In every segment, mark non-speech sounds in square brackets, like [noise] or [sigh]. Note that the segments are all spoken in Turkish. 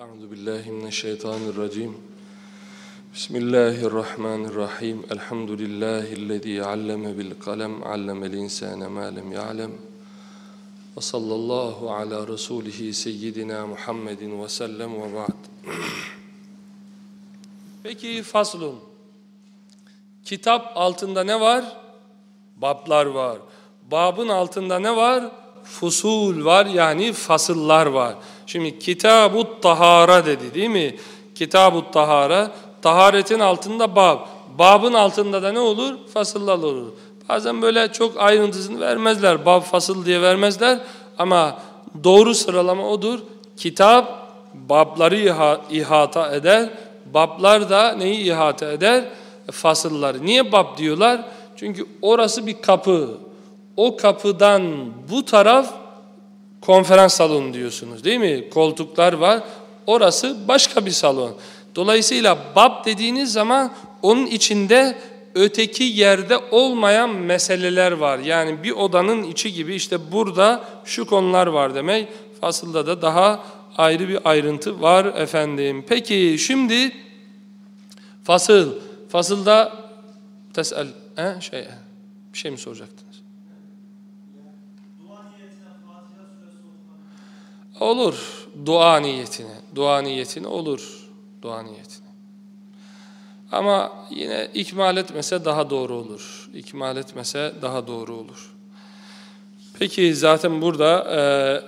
Euzu billahi mineşşeytanirracim. Bismillahirrahmanirrahim. Elhamdülillahi'llezî alleme bil kalem, allemel insane ma lem ya'lem. Ve sallallahu ala resulihi seyyidina Muhammedin ve sellem ve ba'd. Peki faslun. Kitap altında ne var? Bablar var. Babın altında ne var? Fusul var yani fasıllar var. Şimdi kitabut tahara dedi değil mi? Kitabut tahara. Taharetin altında bab. Babın altında da ne olur? Fasıllar olur. Bazen böyle çok ayrıntısını vermezler. Bab fasıl diye vermezler. Ama doğru sıralama odur. Kitap babları iha ihata eder. Bablar da neyi ihata eder? Fasılları. Niye bab diyorlar? Çünkü orası bir kapı. O kapıdan bu taraf konferans salonu diyorsunuz değil mi? Koltuklar var. Orası başka bir salon. Dolayısıyla bab dediğiniz zaman onun içinde öteki yerde olmayan meseleler var. Yani bir odanın içi gibi işte burada şu konular var demek. Fasılda da daha ayrı bir ayrıntı var efendim. Peki şimdi fasıl. Fasılda tesel he, şey bir şey mi soracaktınız? Olur. Dua niyetine. Dua niyetine olur. Dua niyetine. Ama yine ikmal etmese daha doğru olur. İkmal etmese daha doğru olur. Peki zaten burada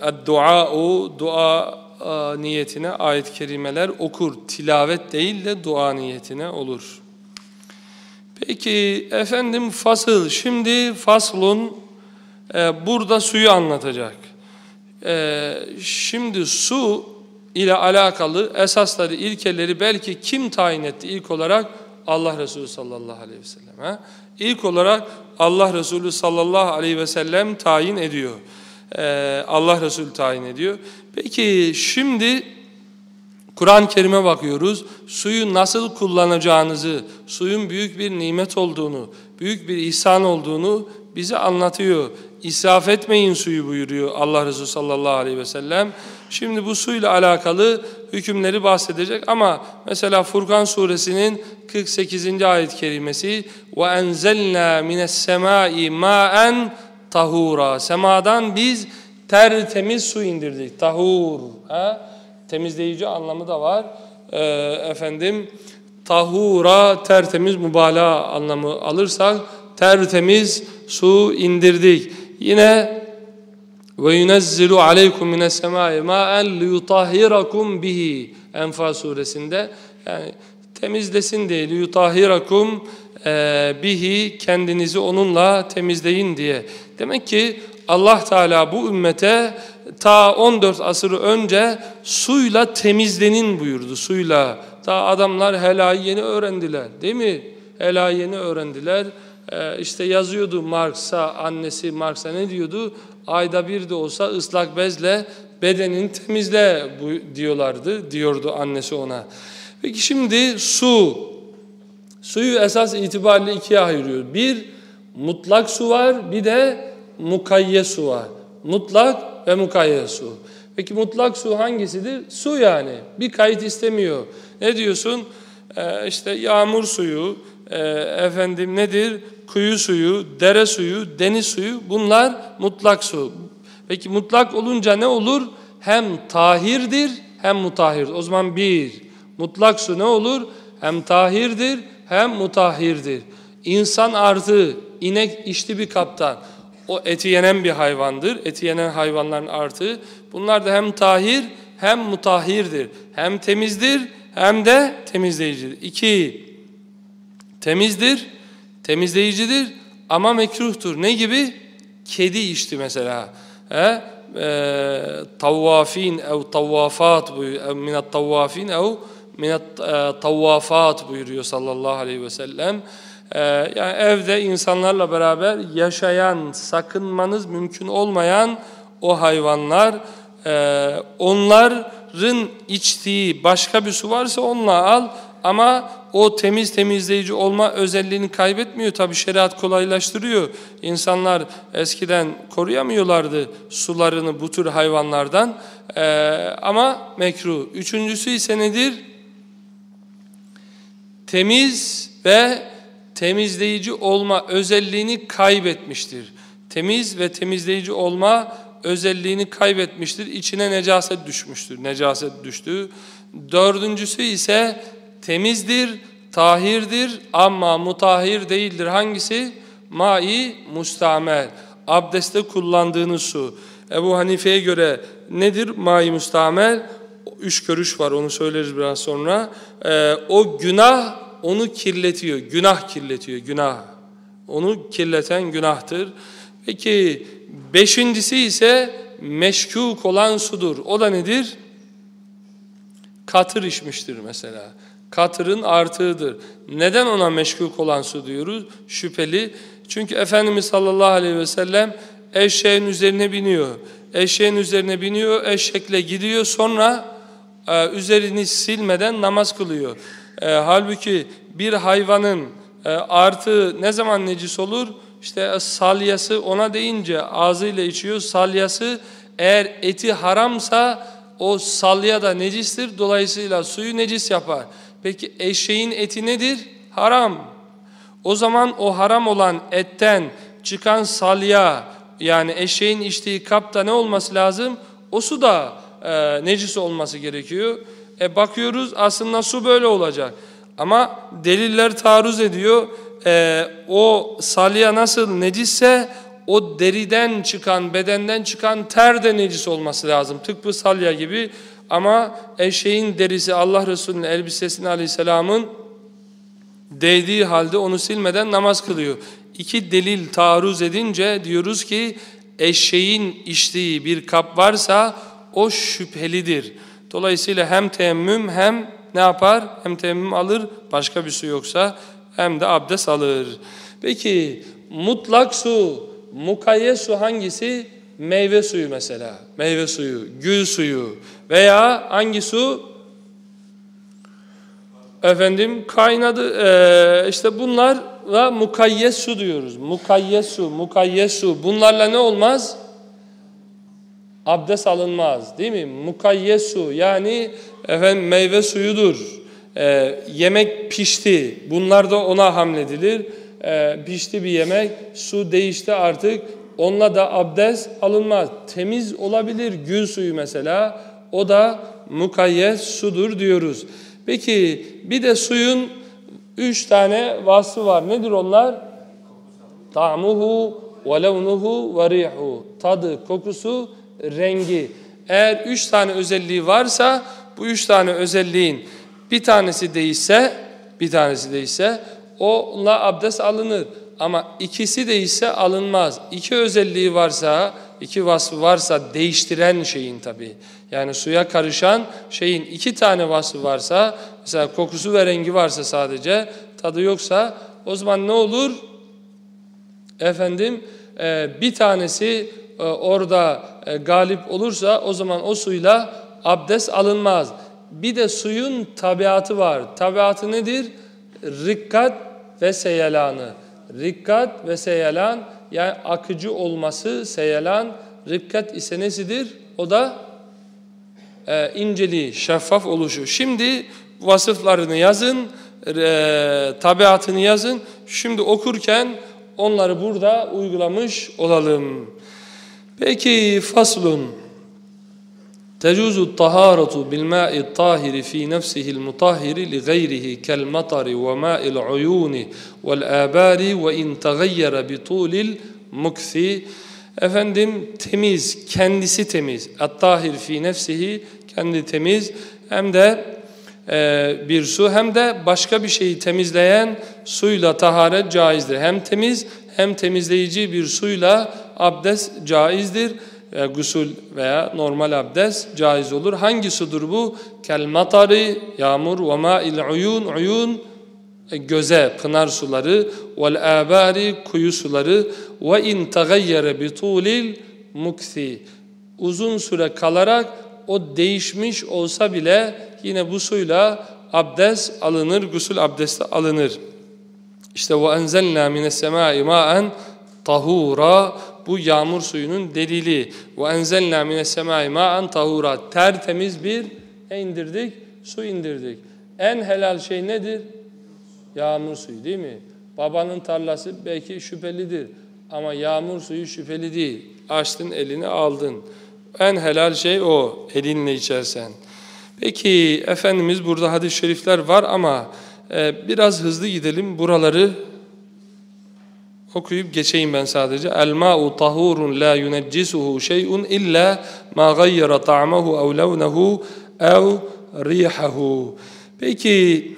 e, dua'u dua e, niyetine ayet kerimeler okur. Tilavet değil de dua niyetine olur. Peki efendim fasıl. Şimdi faslun e, burada suyu anlatacak. E, şimdi su ile alakalı esasları, ilkeleri belki kim tayin etti ilk olarak? Allah Resulü sallallahu aleyhi ve sellem. Ha? İlk olarak Allah Resulü sallallahu aleyhi ve sellem tayin ediyor. Ee, Allah Resulü tayin ediyor. Peki şimdi Kur'an-ı Kerim'e bakıyoruz. Suyu nasıl kullanacağınızı, suyun büyük bir nimet olduğunu, büyük bir ihsan olduğunu bize anlatıyor İsraf etmeyin suyu buyuruyor Allah Resulü sallallahu aleyhi ve sellem. Şimdi bu suyla alakalı hükümleri bahsedecek ama mesela Furkan suresinin 48. ayet kerimesi وَاَنْزَلْنَا مِنَ السَّمَاءِ مَاءً tahura. Semadan biz tertemiz su indirdik. Tahur. Ha? Temizleyici anlamı da var. Ee, efendim tahura tertemiz mübalağa anlamı alırsak tertemiz su indirdik. Yine ve yunezzilu aleykum mines semai ma'en liyutahhirakum bihi Enfal suresinde yani temizlesin diye liyutahhirakum e, bihi kendinizi onunla temizleyin diye. Demek ki Allah Teala bu ümmete ta 14 asır önce suyla temizlenin buyurdu. Suyla. Ta adamlar helayı yeni öğrendiler. Değil mi? Helayı yeni öğrendiler. Ee, işte yazıyordu Marx'a, annesi Marx'a ne diyordu? Ayda bir de olsa ıslak bezle bedenin [laughs] temizle diyorlardı, diyordu annesi ona. Peki şimdi su, suyu esas itibariyle ikiye ayırıyor. Bir, mutlak su var, bir de mukayye su var. Mutlak ve mukayye su. Peki mutlak su hangisidir? Su yani. Bir kayıt istemiyor. Ne diyorsun? Ee, işte yağmur suyu, e, efendim nedir? Kuyu suyu, dere suyu, deniz suyu bunlar mutlak su. Peki mutlak olunca ne olur? Hem tahirdir hem mutahhir. O zaman bir, mutlak su ne olur? Hem tahirdir hem mutahhirdir. İnsan artı inek içti bir kaptan. O eti yenen bir hayvandır. Eti yenen hayvanların artı. Bunlar da hem tahir hem mutahhirdir. Hem temizdir hem de temizleyicidir. İki, temizdir, temizleyicidir ama mekruhtur. Ne gibi? Kedi içti mesela. He? E, tavvafin ev tavvafat buyuruyor. Minat tavvafin ev minat e, tavvafat buyuruyor sallallahu aleyhi ve sellem. E, yani evde insanlarla beraber yaşayan, sakınmanız mümkün olmayan o hayvanlar, e, onların içtiği başka bir su varsa onunla al ama o temiz temizleyici olma özelliğini kaybetmiyor. Tabi şeriat kolaylaştırıyor. İnsanlar eskiden koruyamıyorlardı sularını bu tür hayvanlardan. Ee, ama mekruh. Üçüncüsü ise nedir? Temiz ve temizleyici olma özelliğini kaybetmiştir. Temiz ve temizleyici olma özelliğini kaybetmiştir. İçine necaset düşmüştür. Necaset düştü. Dördüncüsü ise temizdir, tahirdir ama mutahhir değildir. Hangisi? Mai mustamel. Abdeste kullandığınız su. Ebu Hanife'ye göre nedir mai mustamel? Üç görüş var onu söyleriz biraz sonra. Ee, o günah onu kirletiyor. Günah kirletiyor, günah. Onu kirleten günahtır. Peki beşincisi ise meşkuk olan sudur. O da nedir? Katır içmiştir mesela. Katırın artığıdır. Neden ona meşkuk olan su diyoruz? Şüpheli. Çünkü Efendimiz sallallahu aleyhi ve sellem eşeğin üzerine biniyor. Eşeğin üzerine biniyor, eşekle gidiyor. Sonra e, üzerini silmeden namaz kılıyor. E, halbuki bir hayvanın e, artığı ne zaman necis olur? İşte salyası ona deyince ağzıyla içiyor. Salyası eğer eti haramsa o salya da necistir. Dolayısıyla suyu necis yapar. Peki eşeğin eti nedir? Haram. O zaman o haram olan etten çıkan salya yani eşeğin içtiği kapta ne olması lazım? O su da e, necis olması gerekiyor. E bakıyoruz aslında su böyle olacak. Ama deliller taarruz ediyor. E, o salya nasıl necisse o deriden çıkan, bedenden çıkan ter de necis olması lazım. Tıpkı salya gibi. Ama eşeğin derisi Allah Resulü'nün elbisesini aleyhisselamın değdiği halde onu silmeden namaz kılıyor. İki delil taarruz edince diyoruz ki eşeğin içtiği bir kap varsa o şüphelidir. Dolayısıyla hem teyemmüm hem ne yapar? Hem teyemmüm alır başka bir su yoksa hem de abdest alır. Peki mutlak su, mukayyet su hangisi? Meyve suyu mesela. Meyve suyu, gül suyu veya hangi su? Efendim kaynadı ee, işte bunlarla mukayyet su diyoruz. Mukayyet su, mukayyet su. Bunlarla ne olmaz? Abdest alınmaz değil mi? Mukayyet su yani efendim meyve suyudur. Ee, yemek pişti. Bunlar da ona hamledilir. Ee, pişti bir yemek, su değişti artık. Onunla da abdest alınmaz. Temiz olabilir gül suyu mesela. O da mukayyet sudur diyoruz. Peki bir de suyun üç tane vasfı var. Nedir onlar? Ta'muhu ve levnuhu ve rihu. Tadı, kokusu, rengi. Eğer üç tane özelliği varsa bu üç tane özelliğin bir tanesi değişse, bir tanesi değişse onunla abdest alınır. Ama ikisi değişse alınmaz. İki özelliği varsa, iki vasfı varsa değiştiren şeyin tabii. Yani suya karışan şeyin iki tane vasfı varsa, mesela kokusu ve rengi varsa sadece, tadı yoksa o zaman ne olur? Efendim e, bir tanesi e, orada e, galip olursa o zaman o suyla abdest alınmaz. Bir de suyun tabiatı var. Tabiatı nedir? Rikkat ve seyelanı. Rikkat ve seyelan yani akıcı olması seyelan. Rikkat ise nesidir? O da e, inceliği, şeffaf oluşu. Şimdi vasıflarını yazın, e, tabiatını yazın. Şimdi okurken onları burada uygulamış olalım. Peki faslun. تجوز الطهارة بالماء الطاهر في نفسه المطهر لغيره كالمطر وماء العيون والآبار وإن تغير بطول المكث Efendim temiz, kendisi temiz. At-tahir fi nefsihi, kendi temiz. Hem de e, bir su hem de başka bir şeyi temizleyen suyla taharet caizdir. Hem temiz hem temizleyici bir suyla abdest caizdir. E, gusül veya normal abdest caiz olur. Hangi sudur bu? Kel yağmur ve ma'il uyun, uyun e, göze, pınar suları vel abari, kuyu suları ve in tagayyere bitulil muksi. Uzun süre kalarak o değişmiş olsa bile yine bu suyla abdest alınır, gusül abdesti alınır. İşte ve enzelna mines semai ma'en tahura bu yağmur suyunun delili. Enzelna mines semai ma'en tahura tertemiz bir ne indirdik? Su indirdik. En helal şey nedir? Yağmur suyu değil mi? Babanın tarlası belki şüphelidir ama yağmur suyu şüpheli değil. Açtın elini aldın. En helal şey o elinle içersen. Peki Efendimiz burada hadis-i şerifler var ama e, biraz hızlı gidelim buraları Okuyup geçeyim ben sadece. El ma'u tahurun la yuneccisuhu şey'un illa ma gayyara ta'mahu ev levnehu ev rihahu. Peki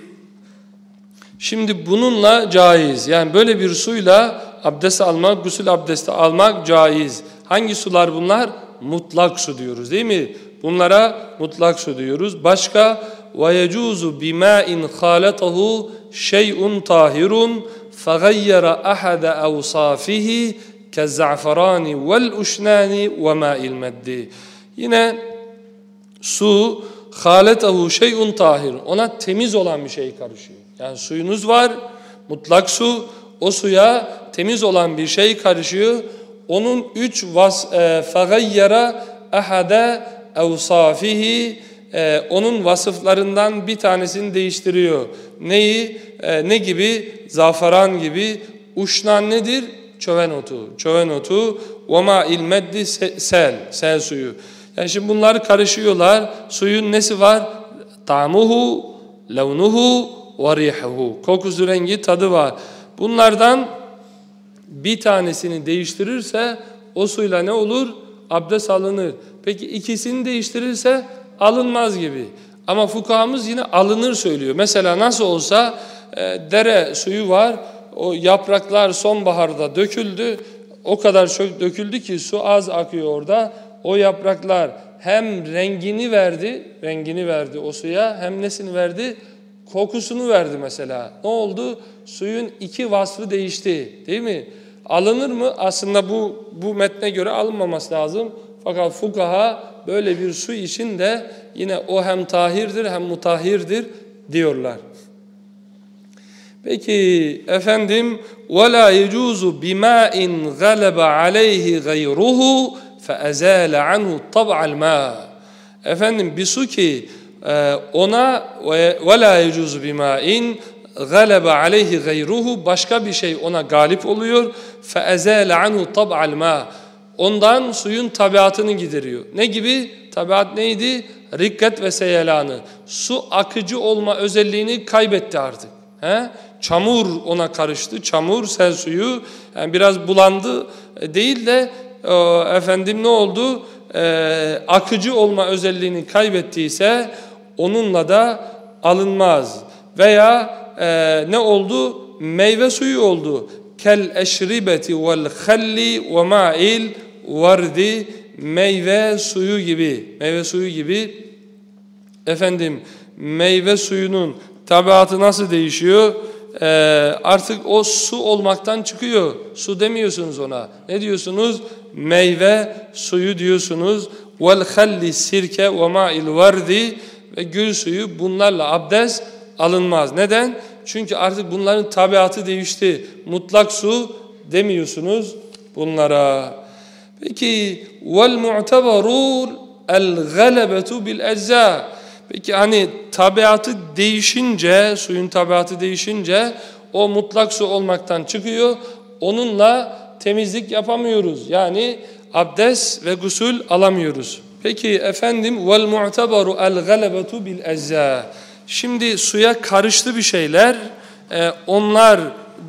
şimdi bununla caiz. Yani böyle bir suyla abdest almak, gusül abdesti almak caiz. Hangi sular bunlar? Mutlak su diyoruz değil mi? Bunlara mutlak su diyoruz. Başka ve yecuzu bima'in halatahu şey'un tahirun فَغَيَّرَ أَحَدَ أَوْصَافِهِ كَالزَّعْفَرَانِ وَالْاُشْنَانِ وَمَاءِ الْمَدِّ Yine su haletahu şeyun tahir. Ona temiz olan bir şey karışıyor. Yani suyunuz var, mutlak su. O suya temiz olan bir şey karışıyor. Onun üç vas e, fagayyara ahada evsafihi e, onun vasıflarından bir tanesini değiştiriyor. Neyi? E, ne gibi? Zafaran gibi. Uşnan nedir? Çöven otu. Çöven otu. Vema ilmeddi sel. Sel suyu. Yani şimdi bunlar karışıyorlar. Suyun nesi var? Tamuhu, levnuhu ve rihuhu. Kokusu, rengi, tadı var. Bunlardan bir tanesini değiştirirse o suyla ne olur? Abdest alınır. Peki ikisini değiştirirse alınmaz gibi. Ama fukahamız yine alınır söylüyor. Mesela nasıl olsa e, dere suyu var. O yapraklar sonbaharda döküldü. O kadar çok döküldü ki su az akıyor orada. O yapraklar hem rengini verdi, rengini verdi o suya hem nesini verdi? Kokusunu verdi mesela. Ne oldu? Suyun iki vasfı değişti değil mi? Alınır mı? Aslında bu, bu metne göre alınmaması lazım. Fakat fukaha böyle bir su için de yine o hem tahirdir hem mutahhirdir diyorlar. Peki efendim وَلَا يَجُوزُ بِمَاءٍ غَلَبَ عَلَيْهِ غَيْرُهُ فَاَزَالَ عَنْهُ طَبْعَ الْمَاءِ Efendim bir su ki e, ona وَلَا يَجُوزُ بِمَاءٍ galebe aleyhi gayruhu başka bir şey ona galip oluyor feezale anhu tab'al ma ondan suyun tabiatını gideriyor. Ne gibi? Tabiat neydi? Rikkat ve seyelanı. Su akıcı olma özelliğini kaybetti artık. He? Çamur ona karıştı. Çamur, sel suyu. Yani biraz bulandı e, değil de e, efendim ne oldu? E, akıcı olma özelliğini kaybettiyse onunla da alınmaz. Veya e, ne oldu? Meyve suyu oldu. Kel eşribeti vel halli ve ma'il vardi meyve suyu gibi meyve suyu gibi efendim meyve suyunun tabiatı nasıl değişiyor? Ee, artık o su olmaktan çıkıyor. Su demiyorsunuz ona. Ne diyorsunuz? Meyve suyu diyorsunuz. Vel halli sirke ve ma'il vardi ve gül suyu bunlarla abdest alınmaz. Neden? Çünkü artık bunların tabiatı değişti. Mutlak su demiyorsunuz bunlara. Peki vel mu'teberun el galebetu bil ecza. Peki hani tabiatı değişince, suyun tabiatı değişince o mutlak su olmaktan çıkıyor. Onunla temizlik yapamıyoruz. Yani abdest ve gusül alamıyoruz. Peki efendim vel mu'teberu el galebetu bil ecza. Şimdi suya karıştı bir şeyler. Ee, onlar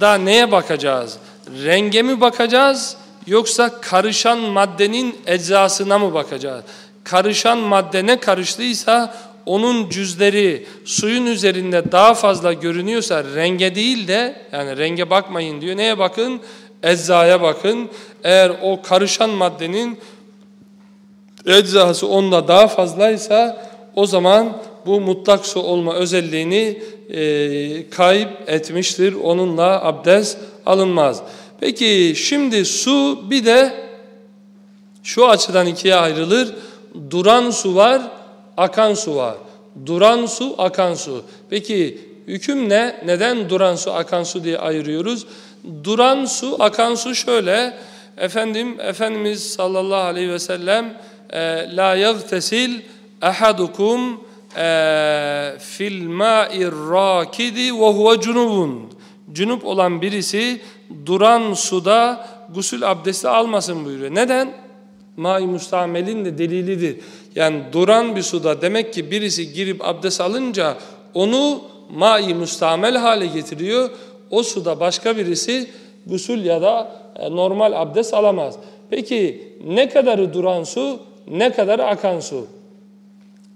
da neye bakacağız? Renge mi bakacağız yoksa karışan maddenin eczasına mı bakacağız? Karışan madde ne karıştıysa onun cüzleri suyun üzerinde daha fazla görünüyorsa renge değil de yani renge bakmayın diyor. Neye bakın? Eczaya bakın. Eğer o karışan maddenin eczası onda daha fazlaysa o zaman bu mutlak su olma özelliğini e, kayıp etmiştir. Onunla abdest alınmaz. Peki şimdi su bir de şu açıdan ikiye ayrılır. Duran su var, akan su var. Duran su, akan su. Peki hüküm ne? Neden duran su, akan su diye ayırıyoruz? Duran su, akan su şöyle. Efendim, Efendimiz sallallahu aleyhi ve sellem e, la yagtesil ahadukum e, fil ma'ir rakidi ve huve cunubun. Cunup olan birisi duran suda gusül abdesti almasın buyuruyor. Neden? Mai mustamelin de delilidir. Yani duran bir suda demek ki birisi girip abdest alınca onu mai mustamel hale getiriyor. O suda başka birisi gusül ya da e, normal abdest alamaz. Peki ne kadarı duran su, ne kadarı akan su?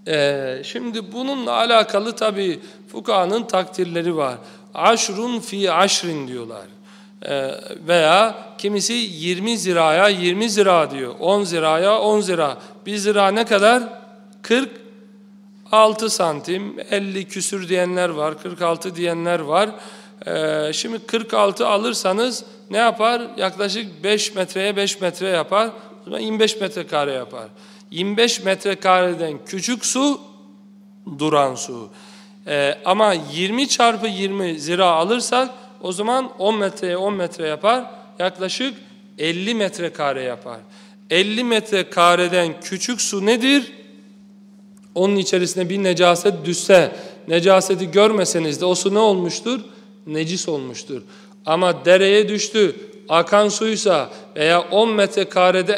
Ee, şimdi bununla alakalı tabi fukahanın takdirleri var. Aşrun fi aşrin diyorlar. Ee, veya kimisi 20 ziraya 20 zira diyor. 10 ziraya 10 zira. Bir zira ne kadar? 46 santim, 50 küsür diyenler var, 46 diyenler var. Ee, şimdi 46 alırsanız ne yapar? Yaklaşık 5 metreye 5 metre yapar. O zaman 25 metrekare yapar. 25 metrekareden küçük su duran su. Ee, ama 20 çarpı 20 zira alırsak o zaman 10 metreye 10 metre yapar. Yaklaşık 50 metrekare yapar. 50 metrekareden küçük su nedir? Onun içerisine bir necaset düşse, necaseti görmeseniz de o su ne olmuştur? Necis olmuştur. Ama dereye düştü, akan suysa veya 10 metrekarede,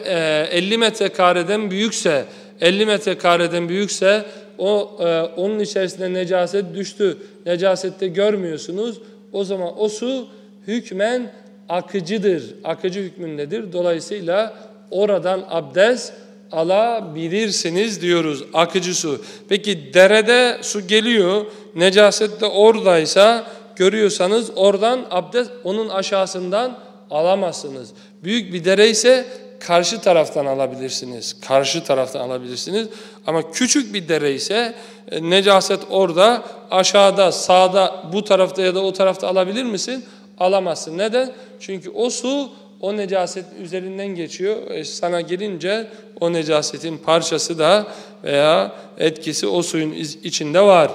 50 metrekareden büyükse, 50 metrekareden büyükse o e, onun içerisinde necaset düştü. Necasette görmüyorsunuz. O zaman o su hükmen akıcıdır. Akıcı hükmündedir. Dolayısıyla oradan abdest alabilirsiniz diyoruz. Akıcı su. Peki derede su geliyor. Necaset de oradaysa görüyorsanız oradan abdest onun aşağısından alamazsınız. Büyük bir dere ise karşı taraftan alabilirsiniz. Karşı taraftan alabilirsiniz. Ama küçük bir dere ise e, necaset orada, aşağıda, sağda, bu tarafta ya da o tarafta alabilir misin? Alamazsın. Neden? Çünkü o su o necaset üzerinden geçiyor. E, sana gelince o necasetin parçası da veya etkisi o suyun içinde var.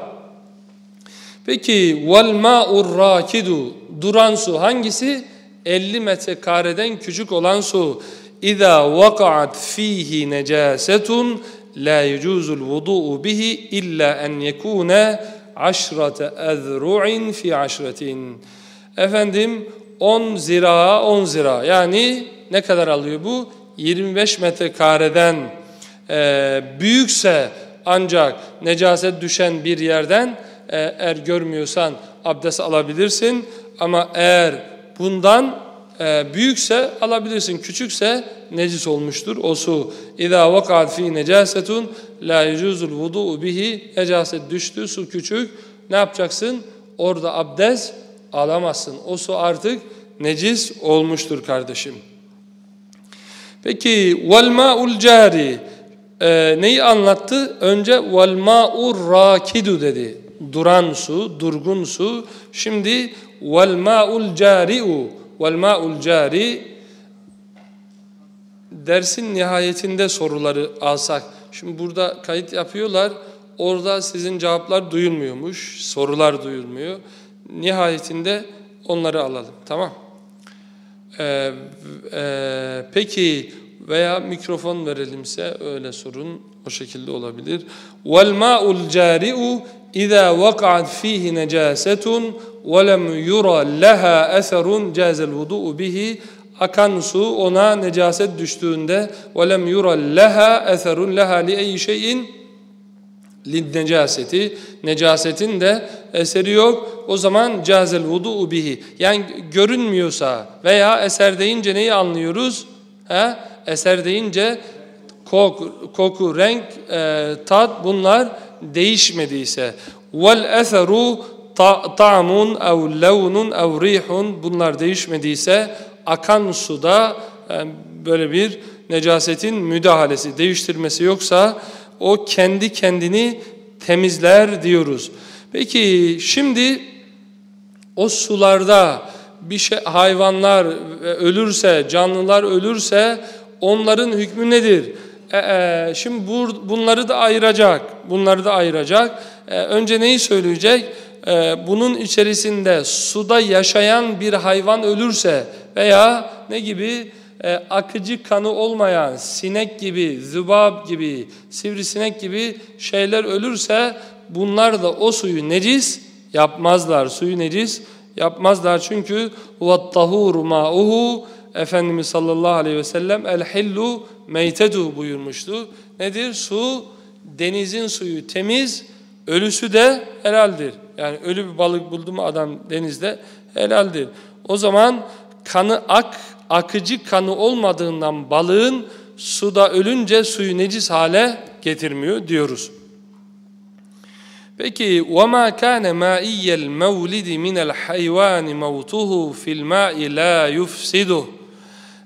Peki vel ma'ur rakidu duran su hangisi? 50 metrekareden küçük olan su. İza vakaat fihi necasetun la yecuzul vudu'u bihi illa en yekune aşrate ezru'in fi aşretin. Efendim 10 zira 10 zira yani ne kadar alıyor bu? 25 metrekareden e, büyükse ancak necaset düşen bir yerden e, eğer görmüyorsan abdest alabilirsin ama eğer bundan e, büyükse alabilirsin, küçükse necis olmuştur o su. İza vakat fi necasetun la yecuzul vudu bihi necaset düştü, su küçük. Ne yapacaksın? Orada abdest alamazsın. O su artık necis olmuştur kardeşim. Peki vel ma'ul cari e, neyi anlattı? Önce vel ma'ur rakidu dedi. Duran su, durgun su. Şimdi vel ma'ul cari'u vel ma'ul dersin nihayetinde soruları alsak. Şimdi burada kayıt yapıyorlar. Orada sizin cevaplar duyulmuyormuş. Sorular duyulmuyor. Nihayetinde onları alalım. Tamam. Ee, e, peki veya mikrofon verelimse öyle sorun o şekilde olabilir. Vel ma'ul cari'u iza vaka'at fihi necasetun lem yura laha eserun cazel vudu'u bihi akan su ona necaset düştüğünde laha eserun laha li ey şeyin lid necaseti necasetin de eseri yok o zaman cazel vudu'u bihi yani görünmüyorsa veya eser deyince neyi anlıyoruz? He? Eser deyince kok, koku, renk, e, tat bunlar değişmediyse vel eseru ta'mun ev levnun ev rihun bunlar değişmediyse akan suda e, böyle bir necasetin müdahalesi, değiştirmesi yoksa o kendi kendini temizler diyoruz. Peki şimdi o sularda bir şey hayvanlar ölürse, canlılar ölürse onların hükmü nedir? e, e, şimdi bur, bunları da ayıracak. Bunları da ayıracak. E, önce neyi söyleyecek? E, bunun içerisinde suda yaşayan bir hayvan ölürse veya ne gibi e, akıcı kanı olmayan sinek gibi, zübab gibi, sivrisinek gibi şeyler ölürse bunlar da o suyu necis yapmazlar. Suyu necis yapmazlar çünkü وَالطَّهُورُ مَاُهُ Efendimiz sallallahu aleyhi ve sellem el-hillu meytedu buyurmuştu. Nedir? Su, denizin suyu temiz, ölüsü de helaldir. Yani ölü bir balık buldu mu adam denizde helaldir. O zaman kanı ak, akıcı kanı olmadığından balığın suda ölünce suyu necis hale getirmiyor diyoruz. Peki وَمَا كَانَ مَائِيَّ الْمَوْلِدِ مِنَ الْحَيْوَانِ مَوْتُهُ فِي الْمَاءِ لَا يُفْسِدُهُ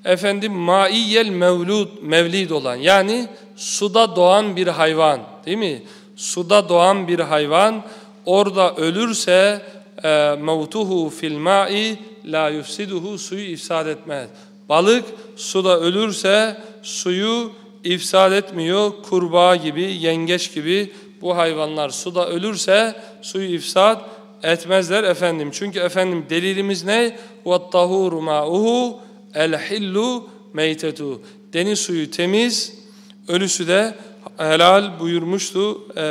Efendim maiyel mevlud, mevlid olan yani suda doğan bir hayvan değil mi? Suda doğan bir hayvan orada ölürse e, mevtuhu fil ma'i la yufsiduhu suyu ifsad etmez. Balık suda ölürse suyu ifsad etmiyor. Kurbağa gibi, yengeç gibi bu hayvanlar suda ölürse suyu ifsad etmezler efendim. Çünkü efendim delilimiz ne? وَالطَّهُورُ مَاُهُ الْحِلُّ meytetu. Deniz suyu temiz, ölüsü de helal buyurmuştu e,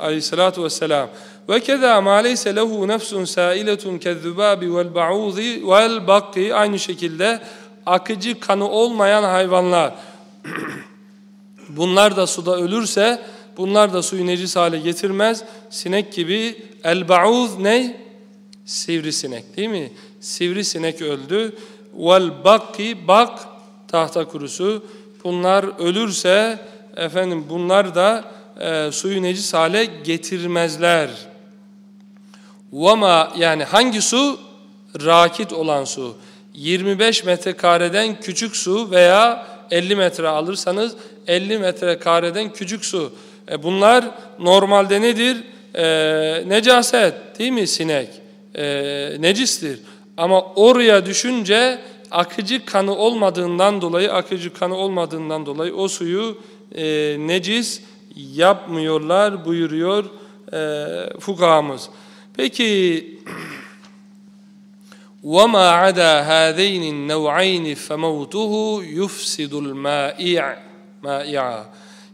aleyhissalatu vesselam. Ve keda ma leyse lehu nefsun sailetun kezzubabi vel ba'uzi vel bakki aynı şekilde akıcı kanı olmayan hayvanlar. [clears throat] bunlar da suda ölürse bunlar da suyu necis hale getirmez. Sinek gibi el ba'uz ne? Sivrisinek değil mi? Sivrisinek öldü. Vel bakki bak tahta kurusu. Bunlar ölürse efendim bunlar da e, suyu necis hale getirmezler. Vama yani hangi su? Rakit olan su. 25 metrekareden küçük su veya 50 metre alırsanız 50 metrekareden küçük su. E bunlar normalde nedir? E, necaset değil mi sinek? E, necistir. Ama oraya düşünce akıcı kanı olmadığından dolayı, akıcı kanı olmadığından dolayı o suyu e, necis yapmıyorlar buyuruyor e, fukahamız. Peki وَمَا عَدَى هَذَيْنِ النَّوْعَيْنِ فَمَوْتُهُ يُفْسِدُ الْمَائِعَ مَائِعَ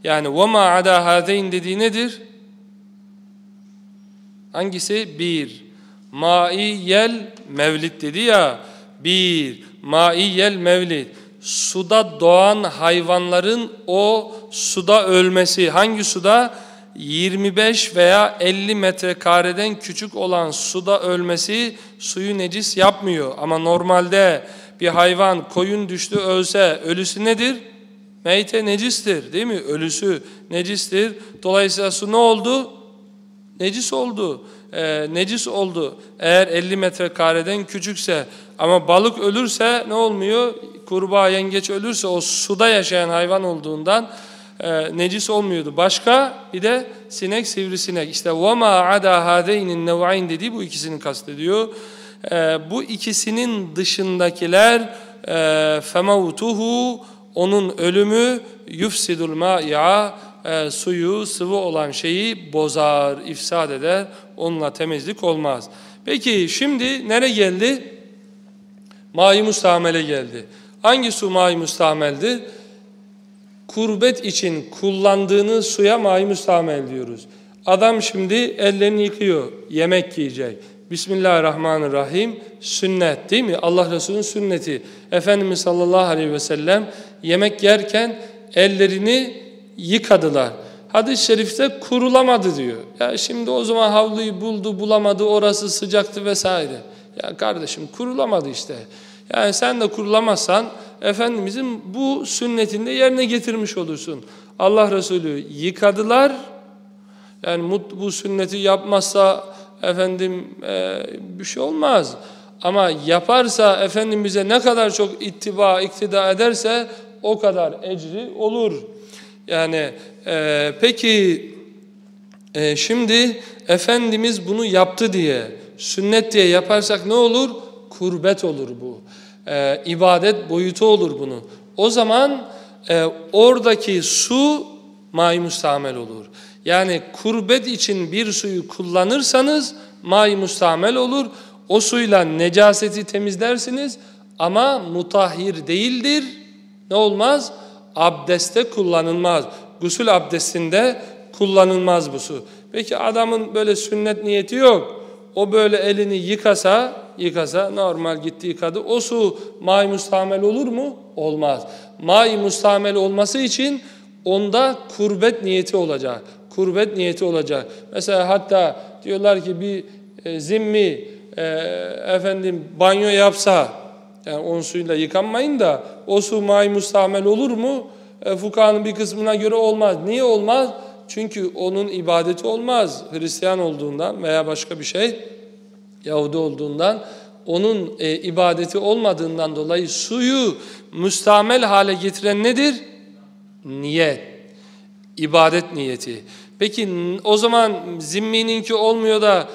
Yani وَمَا عَدَى هَذَيْنِ dediği nedir? Hangisi? Bir. Maiyel mevlid dedi ya. Bir. Maiyel mevlid. Suda doğan hayvanların o suda ölmesi. Hangi suda? 25 veya 50 metrekareden küçük olan suda ölmesi suyu necis yapmıyor. Ama normalde bir hayvan koyun düştü ölse ölüsü nedir? Meyte necistir değil mi? Ölüsü necistir. Dolayısıyla su ne oldu? Necis oldu. Ee, necis oldu. Eğer 50 metrekareden küçükse ama balık ölürse ne olmuyor? Kurbağa, yengeç ölürse o suda yaşayan hayvan olduğundan e, necis olmuyordu. Başka bir de sinek sivrisinek. İşte وَمَا عَدَى هَذَيْنِ النَّوْعَيْنِ dediği bu ikisini kastediyor. E, bu ikisinin dışındakiler e, فَمَوْتُهُ onun ölümü yufsidul mai'a e, suyu sıvı olan şeyi bozar, ifsad eder. Onunla temizlik olmaz. Peki şimdi nere geldi? Mai mustamele geldi. Hangi su mai mustameldir? Kurbet için kullandığınız suya mai müstamel diyoruz. Adam şimdi ellerini yıkıyor, yemek yiyecek. Bismillahirrahmanirrahim, sünnet değil mi? Allah Resulü'nün sünneti. Efendimiz sallallahu aleyhi ve sellem yemek yerken ellerini yıkadılar. Hadis-i şerifte kurulamadı diyor. Ya şimdi o zaman havluyu buldu, bulamadı, orası sıcaktı vesaire. Ya kardeşim kurulamadı işte. Yani sen de kurulamazsan Efendimizin bu sünnetinde yerine getirmiş olursun. Allah Resulü yıkadılar. Yani bu sünneti yapmazsa efendim e, bir şey olmaz. Ama yaparsa Efendimiz'e ne kadar çok ittiba, iktida ederse o kadar ecri olur. Yani e, peki e, şimdi Efendimiz bunu yaptı diye, sünnet diye yaparsak ne olur? Kurbet olur bu e, ibadet boyutu olur bunu. O zaman e, oradaki su may mustamel olur. Yani kurbet için bir suyu kullanırsanız may mustamel olur. O suyla necaseti temizlersiniz ama mutahhir değildir. Ne olmaz? Abdeste kullanılmaz. Gusül abdestinde kullanılmaz bu su. Peki adamın böyle sünnet niyeti yok. O böyle elini yıkasa, yıkasa normal gitti yıkadı. O su may mustamel olur mu? Olmaz. May mustamel olması için onda kurbet niyeti olacak. Kurbet niyeti olacak. Mesela hatta diyorlar ki bir e, zimmi e, efendim banyo yapsa yani onun suyla yıkanmayın da o su may mustamel olur mu? E, fukahanın bir kısmına göre olmaz. Niye olmaz? Çünkü onun ibadeti olmaz. Hristiyan olduğundan veya başka bir şey Yahudi olduğundan onun e, ibadeti olmadığından dolayı suyu müstamel hale getiren nedir? Niyet. İbadet niyeti. Peki o zaman zimmininki olmuyor da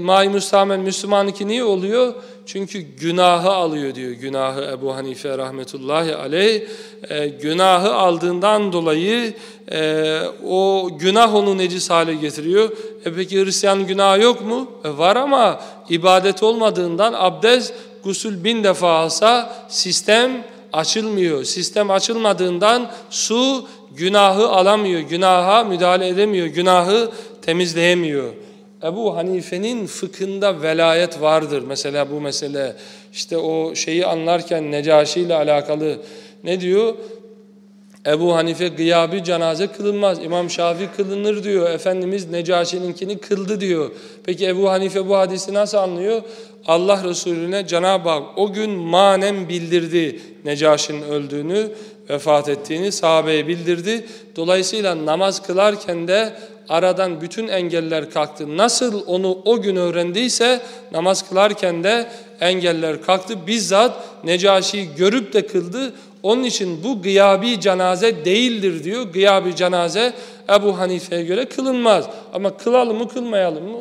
may müstamel Müslümanınki niye oluyor? Çünkü günahı alıyor diyor günahı Ebu Hanife rahmetullahi aleyh. E, günahı aldığından dolayı e, o günah onu necis hale getiriyor. E peki Hristiyan günahı yok mu? E var ama ibadet olmadığından abdest gusül bin defa alsa sistem açılmıyor. Sistem açılmadığından su günahı alamıyor, günaha müdahale edemiyor, günahı temizleyemiyor. Ebu Hanife'nin fıkhında velayet vardır. Mesela bu mesele işte o şeyi anlarken Necaşi ile alakalı ne diyor? Ebu Hanife gıyabi cenaze kılınmaz. İmam Şafii kılınır diyor. Efendimiz Necaşi'ninkini kıldı diyor. Peki Ebu Hanife bu hadisi nasıl anlıyor? Allah Resulüne Cenab-ı Hak o gün manen bildirdi Necaşi'nin öldüğünü, vefat ettiğini sahabeye bildirdi. Dolayısıyla namaz kılarken de aradan bütün engeller kalktı. Nasıl onu o gün öğrendiyse namaz kılarken de engeller kalktı. Bizzat Necaşi'yi görüp de kıldı. Onun için bu gıyabi cenaze değildir diyor. Gıyabi cenaze Ebu Hanife'ye göre kılınmaz. Ama kılalım mı kılmayalım mı?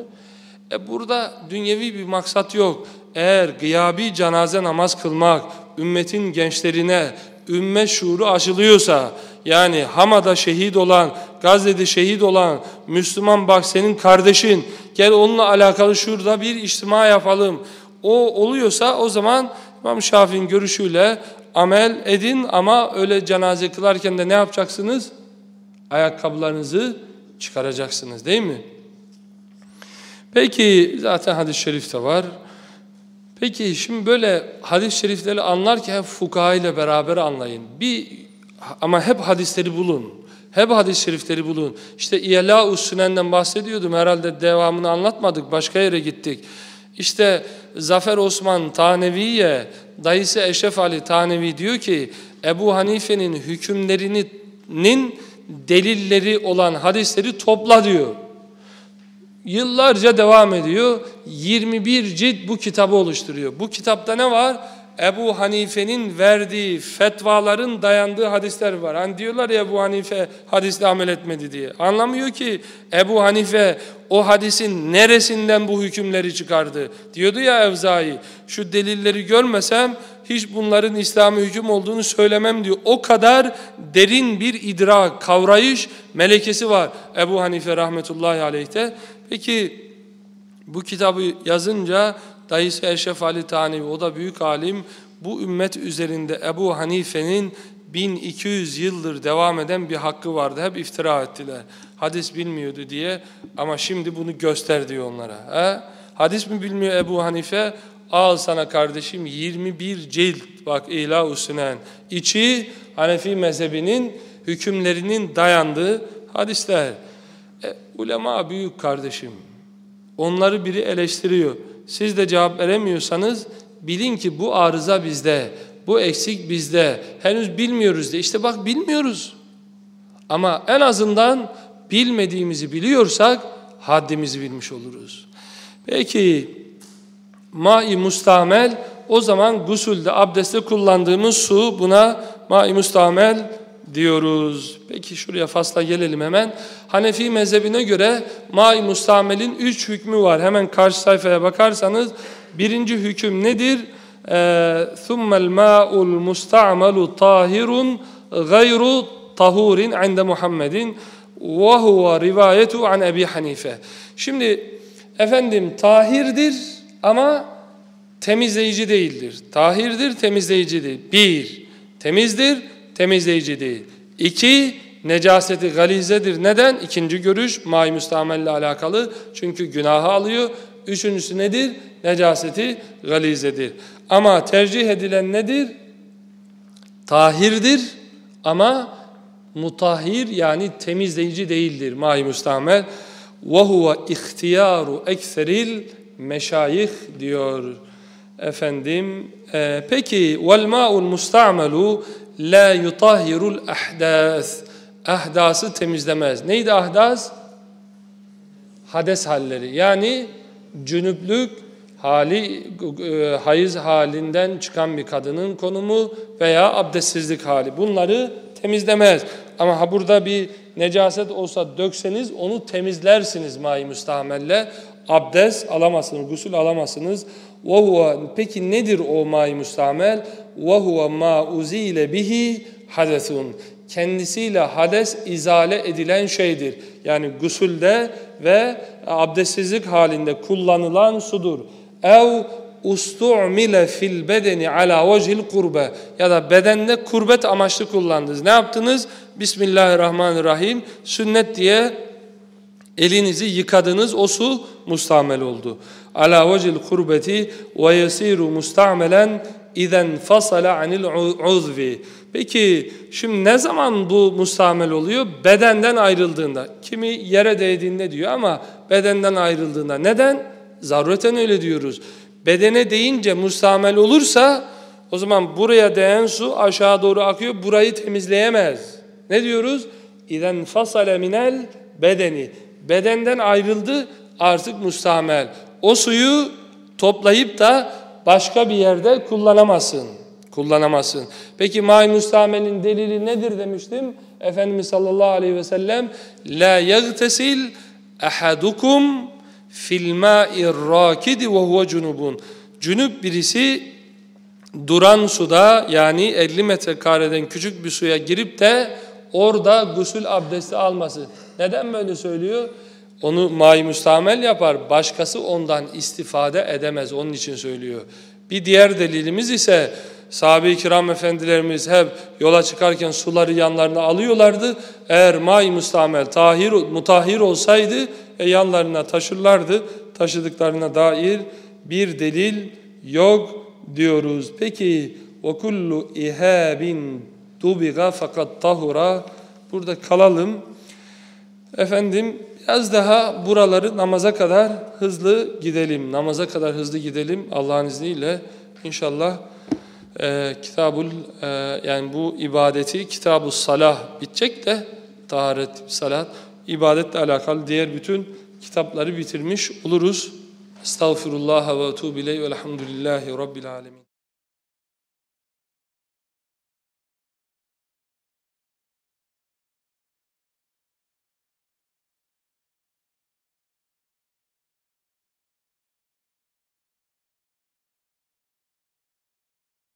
E burada dünyevi bir maksat yok. Eğer gıyabi cenaze namaz kılmak ümmetin gençlerine ümme şuuru aşılıyorsa yani Hama'da şehit olan, Gazze'de şehit olan Müslüman bak senin kardeşin gel onunla alakalı şurada bir içtima yapalım. O oluyorsa o zaman İmam Şafii'nin görüşüyle amel edin ama öyle cenaze kılarken de ne yapacaksınız? Ayakkabılarınızı çıkaracaksınız değil mi? Peki zaten hadis-i şerifte var. Peki şimdi böyle hadis-i şerifleri anlarken hep fukaha ile beraber anlayın. Bir ama hep hadisleri bulun. Hep hadis-i şerifleri bulun. İşte İyela Sünen'den bahsediyordum. Herhalde devamını anlatmadık. Başka yere gittik. İşte Zafer Osman Tanevi'ye dayısı Eşref Ali Tanevi diyor ki Ebu Hanife'nin hükümlerinin delilleri olan hadisleri topla diyor. Yıllarca devam ediyor. 21 cilt bu kitabı oluşturuyor. Bu kitapta ne var? Ebu Hanife'nin verdiği fetvaların dayandığı hadisler var. Hani diyorlar ya Ebu Hanife hadisle amel etmedi diye. Anlamıyor ki Ebu Hanife o hadisin neresinden bu hükümleri çıkardı. Diyordu ya Evzai şu delilleri görmesem hiç bunların İslami hüküm olduğunu söylemem diyor. O kadar derin bir idrak, kavrayış melekesi var Ebu Hanife rahmetullahi aleyhte. Peki bu kitabı yazınca dayısı Eşref Ali Tanevi o da büyük alim bu ümmet üzerinde Ebu Hanife'nin 1200 yıldır devam eden bir hakkı vardı. Hep iftira ettiler. Hadis bilmiyordu diye ama şimdi bunu göster diyor onlara. He? Hadis mi bilmiyor Ebu Hanife? Al sana kardeşim 21 cilt bak İhla Üsünen. İçi Hanefi mezhebinin hükümlerinin dayandığı hadisler. Ulema büyük kardeşim. Onları biri eleştiriyor. Siz de cevap veremiyorsanız bilin ki bu arıza bizde, bu eksik bizde. Henüz bilmiyoruz de. İşte bak bilmiyoruz. Ama en azından bilmediğimizi biliyorsak haddimizi bilmiş oluruz. Peki mai mustamel o zaman gusülde, abdestte kullandığımız su buna mai mustamel diyoruz. Peki şuraya fasla gelelim hemen. Hanefi mezhebine göre mai mustamelin üç hükmü var. Hemen karşı sayfaya bakarsanız birinci hüküm nedir? ثُمَّ الْمَاءُ الْمُسْتَعْمَلُ طَاهِرٌ gayru tahurin inde Muhammedin ve huve rivayetu an Ebi Hanife. Şimdi efendim tahirdir ama temizleyici değildir. Tahirdir, temizleyici değil. Bir, temizdir, temizleyici değil. İki, necaseti galizedir. Neden? İkinci görüş may müstamelle alakalı. Çünkü günahı alıyor. Üçüncüsü nedir? Necaseti galizedir. Ama tercih edilen nedir? Tahirdir ama mutahhir yani temizleyici değildir may müstamel. Huve ihtiyaru ekseril meşayih diyor efendim. E, peki ma'ul mustamelu la yutahhirul ahdas. Ahdası temizlemez. Neydi ahdas? Hades halleri. Yani cünüplük hali e, hayız halinden çıkan bir kadının konumu veya abdestsizlik hali. Bunları temizlemez. Ama ha burada bir necaset olsa dökseniz onu temizlersiniz mayi müstahmelle. Abdest alamazsınız, gusül alamazsınız. Vahuva, peki nedir o mayi müstahmel? وَهُوَ مَا اُزِيلَ bihi hadesun. Kendisiyle hades izale edilen şeydir. Yani gusülde ve abdestsizlik halinde kullanılan sudur. Ev ustu'mile fil bedeni ala vecihil kurbe ya da bedende kurbet amaçlı kullandınız. Ne yaptınız? Bismillahirrahmanirrahim. Sünnet diye elinizi yıkadınız. O su mustamel oldu. Ala vecihil kurbeti ve yesiru mustamelen izen fasala anil uzvi. Peki şimdi ne zaman bu mustamel oluyor? Bedenden ayrıldığında. Kimi yere değdiğinde diyor ama bedenden ayrıldığında. Neden? Zarureten öyle diyoruz. Bedene değince mustamel olursa o zaman buraya değen su aşağı doğru akıyor. Burayı temizleyemez. Ne diyoruz? İzen fasale minel bedeni. Bedenden ayrıldı artık mustamel. O suyu toplayıp da başka bir yerde kullanamazsın. Kullanamazsın. Peki may mustamelin delili nedir demiştim? Efendimiz sallallahu aleyhi ve sellem la yagtesil ahadukum fil ma'ir rakidi ve huve cunubun. Cünüp birisi duran suda yani 50 metrekareden küçük bir suya girip de orada gusül abdesti alması. Neden böyle söylüyor? Onu may müstamel yapar. Başkası ondan istifade edemez. Onun için söylüyor. Bir diğer delilimiz ise sahabe-i kiram efendilerimiz hep yola çıkarken suları yanlarına alıyorlardı. Eğer may müstamel tahir, mutahhir olsaydı e, yanlarına taşırlardı. Taşıdıklarına dair bir delil yok diyoruz. Peki ve kullu ihabin dubiga fakat tahura burada kalalım. Efendim biraz daha buraları namaza kadar hızlı gidelim. Namaza kadar hızlı gidelim Allah'ın izniyle. İnşallah e, kitabul e, yani bu ibadeti kitabu salah bitecek de taharet, salat ibadetle alakalı diğer bütün kitapları bitirmiş oluruz. Estağfirullah ve etûbü ileyh velhamdülillahi rabbil alemin.